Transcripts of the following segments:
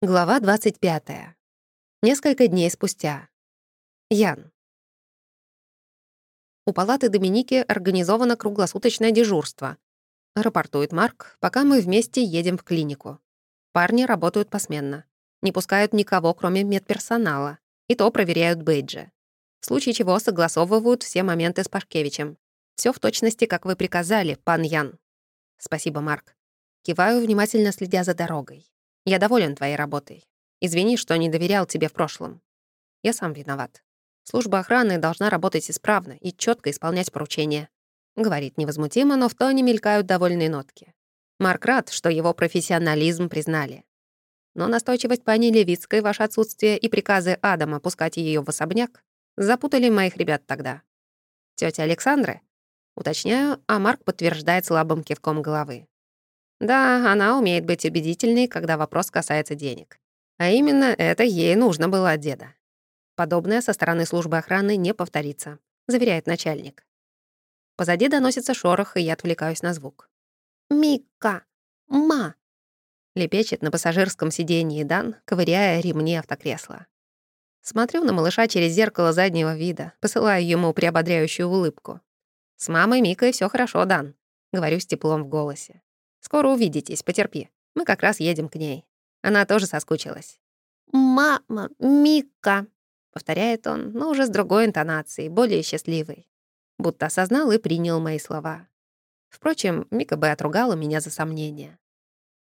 Глава 25. Несколько дней спустя. Ян. У палаты Доминики организовано круглосуточное дежурство. Рапортует Марк, пока мы вместе едем в клинику. Парни работают посменно. Не пускают никого, кроме медперсонала. И то проверяют бейджи. В случае чего согласовывают все моменты с Пашкевичем. Все в точности, как вы приказали, пан Ян. Спасибо, Марк. Киваю, внимательно следя за дорогой. Я доволен твоей работой. Извини, что не доверял тебе в прошлом. Я сам виноват. Служба охраны должна работать исправно и четко исполнять поручения. Говорит невозмутимо, но в тоне мелькают довольные нотки. Марк рад, что его профессионализм признали. Но настойчивость пани Левицкой, ваше отсутствие и приказы Адама пускать ее в особняк запутали моих ребят тогда. Тетя Александры? Уточняю, а Марк подтверждает слабым кивком головы. Да, она умеет быть убедительной, когда вопрос касается денег. А именно это ей нужно было от деда. Подобное со стороны службы охраны не повторится, заверяет начальник. Позади доносится шорох, и я отвлекаюсь на звук. «Мика! Ма!» Лепечет на пассажирском сиденье Дан, ковыряя ремни автокресла. Смотрю на малыша через зеркало заднего вида, посылаю ему приободряющую улыбку. «С мамой Микой все хорошо, Дан», — говорю с теплом в голосе. Скоро увидитесь, потерпи. Мы как раз едем к ней. Она тоже соскучилась. «Мама, Мика», — повторяет он, но уже с другой интонацией, более счастливой. Будто осознал и принял мои слова. Впрочем, Мика бы отругала меня за сомнения.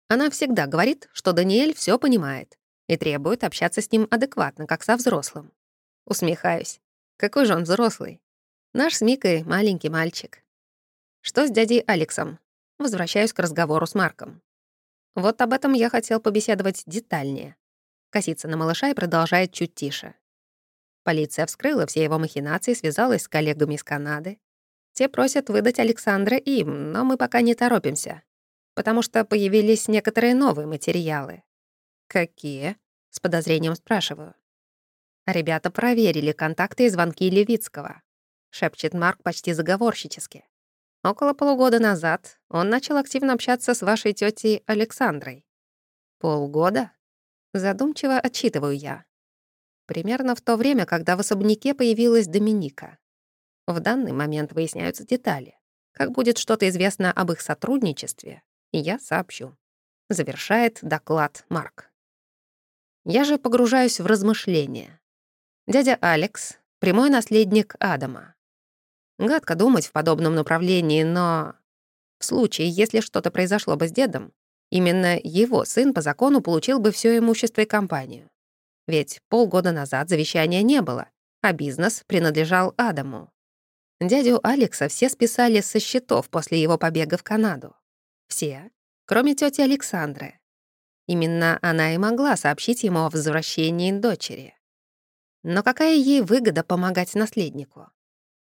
Она всегда говорит, что Даниэль все понимает и требует общаться с ним адекватно, как со взрослым. Усмехаюсь. Какой же он взрослый? Наш с Микой маленький мальчик. Что с дядей Алексом? Возвращаюсь к разговору с Марком. Вот об этом я хотел побеседовать детальнее. Косится на малыша и продолжает чуть тише. Полиция вскрыла все его махинации, связалась с коллегами из Канады. Те просят выдать Александра им, но мы пока не торопимся, потому что появились некоторые новые материалы. «Какие?» — с подозрением спрашиваю. Ребята проверили контакты и звонки Левицкого. Шепчет Марк почти заговорщически. Около полугода назад он начал активно общаться с вашей тетей Александрой. Полгода? Задумчиво отчитываю я. Примерно в то время, когда в особняке появилась Доминика. В данный момент выясняются детали. Как будет что-то известно об их сотрудничестве, я сообщу. Завершает доклад Марк. Я же погружаюсь в размышления. Дядя Алекс — прямой наследник Адама. Гадко думать в подобном направлении, но... В случае, если что-то произошло бы с дедом, именно его сын по закону получил бы все имущество и компанию. Ведь полгода назад завещания не было, а бизнес принадлежал Адаму. Дядю Алекса все списали со счетов после его побега в Канаду. Все, кроме тети Александры. Именно она и могла сообщить ему о возвращении дочери. Но какая ей выгода помогать наследнику?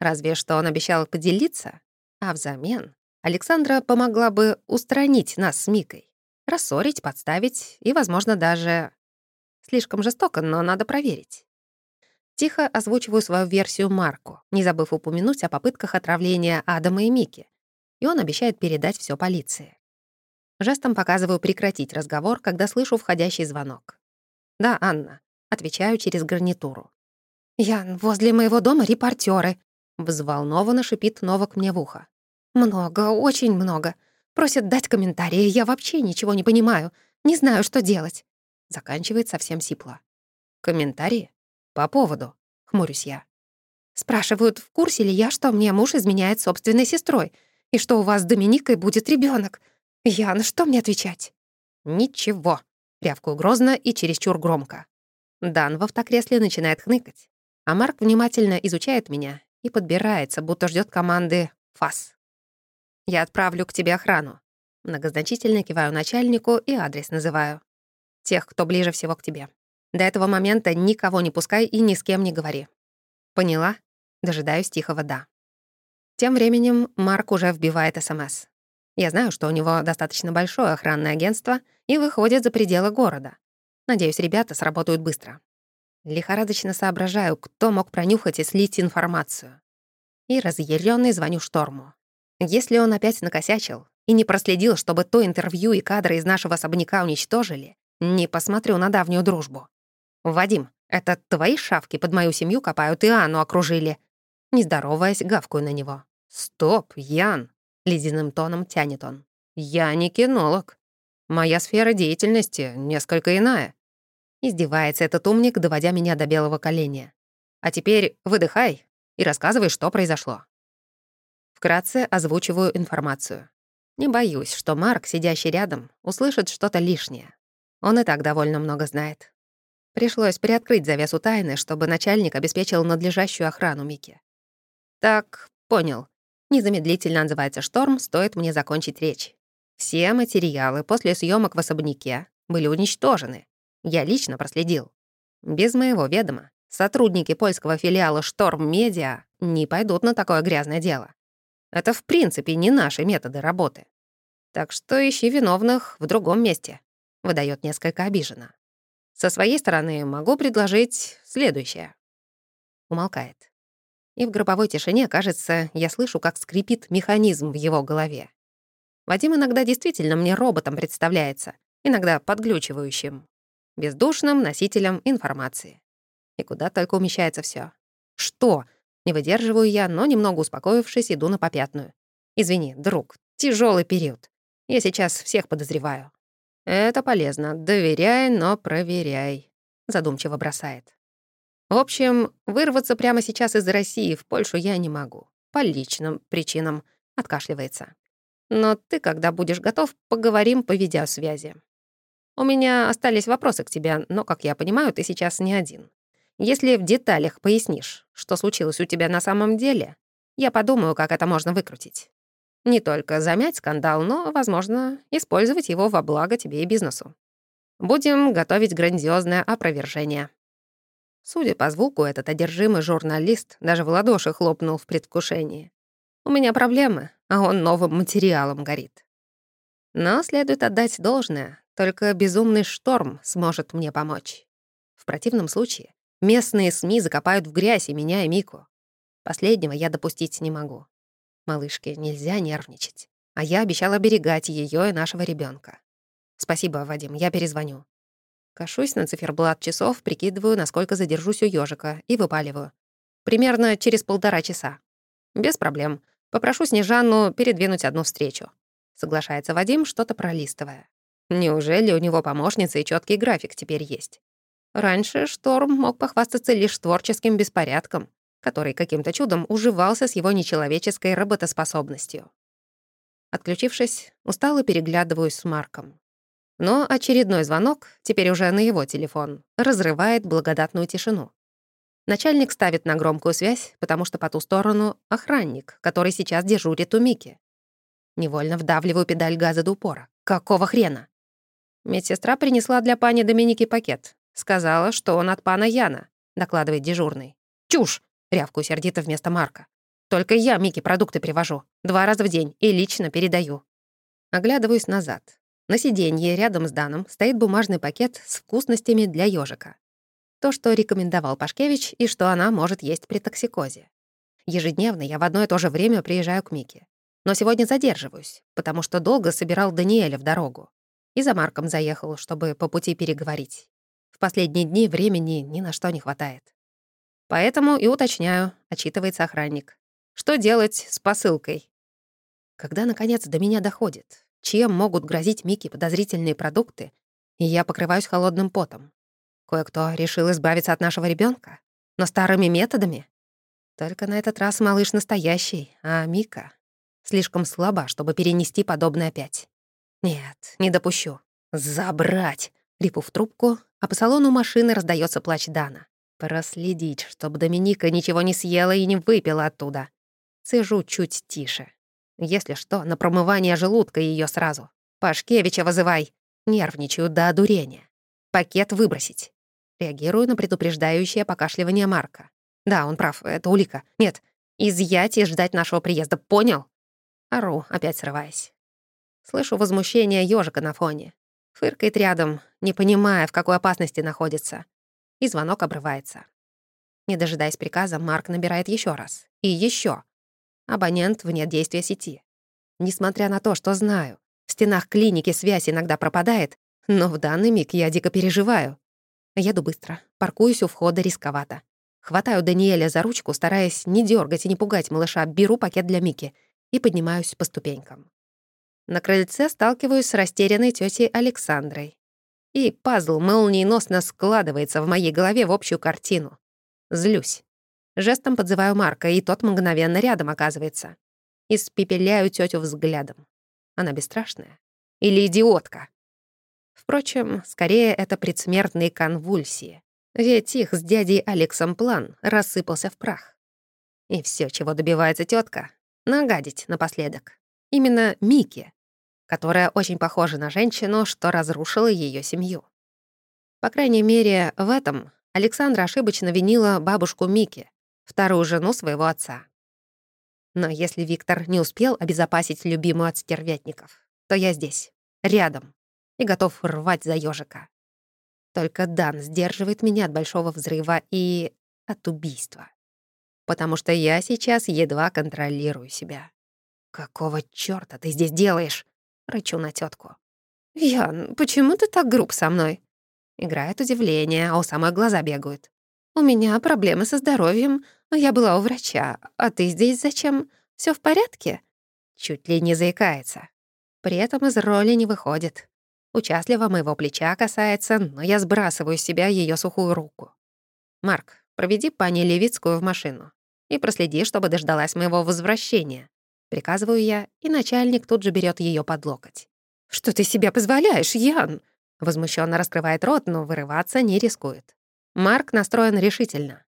Разве что он обещал поделиться, а взамен Александра помогла бы устранить нас с Микой, рассорить, подставить и, возможно, даже... Слишком жестоко, но надо проверить. Тихо озвучиваю свою версию Марку, не забыв упомянуть о попытках отравления Адама и Мики, и он обещает передать все полиции. Жестом показываю прекратить разговор, когда слышу входящий звонок. «Да, Анна», — отвечаю через гарнитуру. «Ян, возле моего дома репортеры, Взволнованно шипит Новак мне в ухо. «Много, очень много. Просят дать комментарии, я вообще ничего не понимаю. Не знаю, что делать». Заканчивает совсем сипло. «Комментарии? По поводу?» — хмурюсь я. «Спрашивают, в курсе ли я, что мне муж изменяет собственной сестрой, и что у вас с Доминикой будет ребенок. Ян, что мне отвечать?» «Ничего», — рявкую грозно и чересчур громко. Дан в автокресле начинает хныкать, а Марк внимательно изучает меня и подбирается, будто ждет команды «ФАС». «Я отправлю к тебе охрану». Многозначительно киваю начальнику и адрес называю. Тех, кто ближе всего к тебе. До этого момента никого не пускай и ни с кем не говори. Поняла? Дожидаюсь тихого «да». Тем временем Марк уже вбивает СМС. Я знаю, что у него достаточно большое охранное агентство и выходит за пределы города. Надеюсь, ребята сработают быстро. Лихорадочно соображаю, кто мог пронюхать и слить информацию. И разъярённый звоню Шторму. Если он опять накосячил и не проследил, чтобы то интервью и кадры из нашего особняка уничтожили, Не посмотрю на давнюю дружбу. Вадим, это твои шавки под мою семью копают и Анну окружили. Не здороваясь, гавкую на него. «Стоп, Ян!» — ледяным тоном тянет он. «Я не кинолог. Моя сфера деятельности несколько иная». Издевается этот умник, доводя меня до белого коленя. «А теперь выдыхай и рассказывай, что произошло». Вкратце озвучиваю информацию. Не боюсь, что Марк, сидящий рядом, услышит что-то лишнее. Он и так довольно много знает. Пришлось приоткрыть завесу тайны, чтобы начальник обеспечил надлежащую охрану Мики. «Так, понял. Незамедлительно отзывается шторм, стоит мне закончить речь. Все материалы после съемок в особняке были уничтожены. Я лично проследил. Без моего ведома сотрудники польского филиала «Шторм Медиа» не пойдут на такое грязное дело. Это в принципе не наши методы работы. Так что ищи виновных в другом месте», — выдает несколько обиженно. «Со своей стороны могу предложить следующее». Умолкает. И в гробовой тишине, кажется, я слышу, как скрипит механизм в его голове. Вадим иногда действительно мне роботом представляется, иногда подглючивающим, бездушным носителем информации. И куда только умещается все. Что? Не выдерживаю я, но немного успокоившись, иду на попятную. Извини, друг, тяжелый период. Я сейчас всех подозреваю. Это полезно. Доверяй, но проверяй. Задумчиво бросает. В общем, вырваться прямо сейчас из России в Польшу я не могу. По личным причинам. Откашливается. Но ты, когда будешь готов, поговорим по видеосвязи. У меня остались вопросы к тебе, но, как я понимаю, ты сейчас не один. Если в деталях пояснишь, что случилось у тебя на самом деле, я подумаю, как это можно выкрутить. Не только замять скандал, но, возможно, использовать его во благо тебе и бизнесу. Будем готовить грандиозное опровержение. Судя по звуку, этот одержимый журналист даже в ладоши хлопнул в предвкушении. У меня проблемы, а он новым материалом горит. Но следует отдать должное, только безумный шторм сможет мне помочь. В противном случае Местные СМИ закопают в грязь и меня, и Мику. Последнего я допустить не могу. Малышке нельзя нервничать. А я обещала оберегать ее и нашего ребенка. Спасибо, Вадим, я перезвоню. Кашусь на циферблат часов, прикидываю, насколько задержусь у ежика, и выпаливаю. Примерно через полтора часа. Без проблем. Попрошу Снежанну передвинуть одну встречу. Соглашается Вадим, что-то пролистывая. Неужели у него помощница и четкий график теперь есть? Раньше Шторм мог похвастаться лишь творческим беспорядком, который каким-то чудом уживался с его нечеловеческой работоспособностью. Отключившись, устало переглядываюсь с Марком. Но очередной звонок, теперь уже на его телефон, разрывает благодатную тишину. Начальник ставит на громкую связь, потому что по ту сторону охранник, который сейчас дежурит у Мики. Невольно вдавливаю педаль газа до упора. Какого хрена? Медсестра принесла для пани Доминики пакет. «Сказала, что он от пана Яна», — докладывает дежурный. «Чушь!» — рявкую сердито вместо Марка. «Только я Мике продукты привожу. Два раза в день и лично передаю». Оглядываюсь назад. На сиденье рядом с Даном стоит бумажный пакет с вкусностями для ежика. То, что рекомендовал Пашкевич и что она может есть при токсикозе. Ежедневно я в одно и то же время приезжаю к Мике. Но сегодня задерживаюсь, потому что долго собирал Даниэля в дорогу. И за Марком заехал, чтобы по пути переговорить. В последние дни времени ни на что не хватает. Поэтому и уточняю, отчитывается охранник. Что делать с посылкой? Когда, наконец, до меня доходит, чем могут грозить Микки подозрительные продукты, и я покрываюсь холодным потом. Кое-кто решил избавиться от нашего ребенка, но старыми методами. Только на этот раз малыш настоящий, а Мика слишком слаба, чтобы перенести подобное опять. Нет, не допущу. Забрать! Рипу в трубку, а по салону машины раздается плач Дана. Проследить, чтобы Доминика ничего не съела и не выпила оттуда. Цежу чуть тише. Если что, на промывание желудка ее сразу. Пашкевича вызывай. Нервничаю до одурения. Пакет выбросить. Реагирую на предупреждающее покашливание Марка. Да, он прав, это улика. Нет, изъять и ждать нашего приезда, понял? Ору, опять срываясь. Слышу возмущение ежика на фоне. Фыркает рядом, не понимая, в какой опасности находится. И звонок обрывается. Не дожидаясь приказа, Марк набирает еще раз. И еще. Абонент вне действия сети. Несмотря на то, что знаю, в стенах клиники связь иногда пропадает, Но в данный миг я дико переживаю. Еду быстро, паркуюсь у входа рисковато. Хватаю Даниэля за ручку, стараясь не дергать и не пугать малыша, беру пакет для Мики и поднимаюсь по ступенькам. На крыльце сталкиваюсь с растерянной тетей Александрой. И пазл молниеносно складывается в моей голове в общую картину. Злюсь. Жестом подзываю Марка, и тот мгновенно рядом оказывается. Испепеляю тетю взглядом. Она бесстрашная? Или идиотка? Впрочем, скорее это предсмертные конвульсии. Ведь их с дядей Алексом план рассыпался в прах. И все, чего добивается тетка, нагадить напоследок. Именно Микки, которая очень похожа на женщину, что разрушила ее семью. По крайней мере, в этом Александра ошибочно винила бабушку Мики, вторую жену своего отца. Но если Виктор не успел обезопасить любимую от стервятников, то я здесь, рядом, и готов рвать за ежика. Только Дан сдерживает меня от большого взрыва и от убийства. Потому что я сейчас едва контролирую себя. «Какого чёрта ты здесь делаешь?» — рычу на тетку. «Ян, почему ты так груб со мной?» Играет удивление, а у самой глаза бегают. «У меня проблемы со здоровьем. Я была у врача. А ты здесь зачем? Все в порядке?» Чуть ли не заикается. При этом из роли не выходит. Участливо моего плеча касается, но я сбрасываю с себя ее сухую руку. «Марк, проведи пани Левицкую в машину и проследи, чтобы дождалась моего возвращения». Приказываю я, и начальник тут же берет ее под локоть. «Что ты себе позволяешь, Ян?» Возмущенно раскрывает рот, но вырываться не рискует. Марк настроен решительно.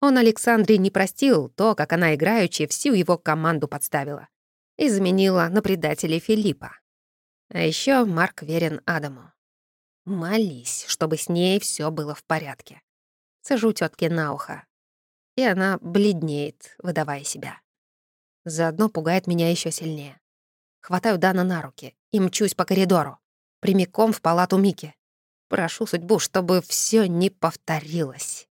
Он Александре не простил то, как она играючи всю его команду подставила. И заменила на предателей Филиппа. А еще Марк верен Адаму. Молись, чтобы с ней все было в порядке. Сажу тетке на ухо. И она бледнеет, выдавая себя. Заодно пугает меня еще сильнее. Хватаю Дана на руки и мчусь по коридору, прямиком в палату Мики. Прошу судьбу, чтобы все не повторилось.